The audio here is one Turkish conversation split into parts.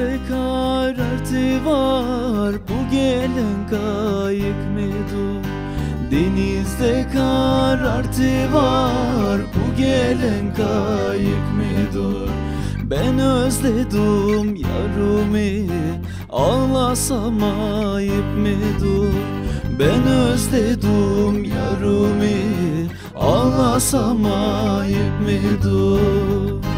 Denizde karartı var Bu gelen kayık mıdır? Denizde karartı var Bu gelen kayık mıdır? Ben özledim yarımı Ağlasam ayıp mıdır? Ben özledim yarımı Ağlasam ayıp mıdır?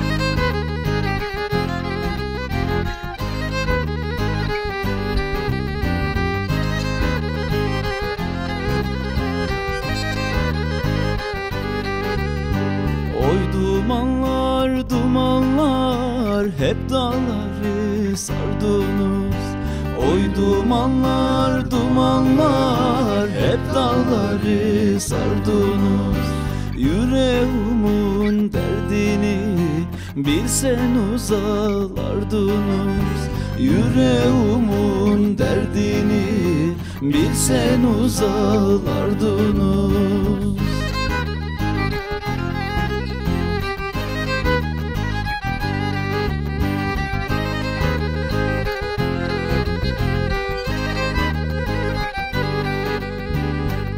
Dumanlar hep dağları sardınız Oy dumanlar dumanlar hep dağları sardınız Yüreğimin derdini bilsen uzalardınız Yüreğimin derdini bilsen uzalardınız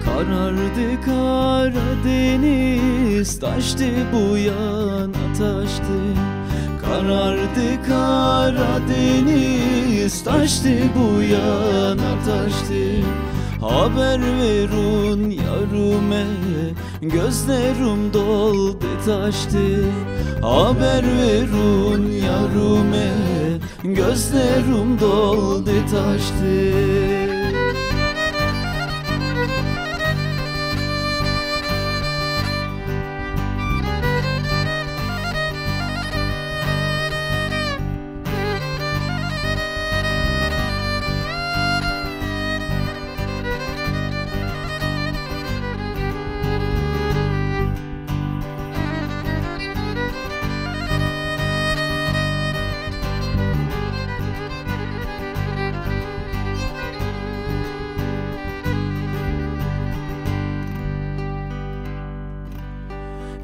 Karardı Karadeniz Taştı bu yana taştı Karardı Karadeniz Taştı bu yana taştı Haber verun yarime Gözlerim doldu taştı. Haber verun yarime Gözlerim doldu taştı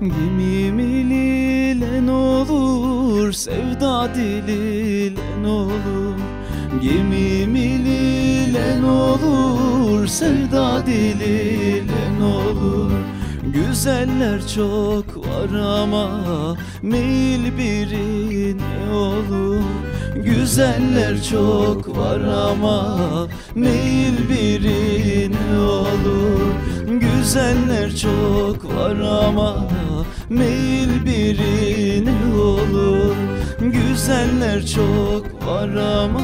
Gemim ile olur, sevda diliyle olur? Gemim ile olur, sevda diliyle olur? Güzeller çok var ama meyil birine olur. Güzeller çok var ama meyil birine Güzeller çok var ama meyil birine olur. Güzeller çok var ama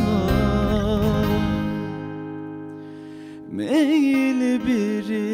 meyil birine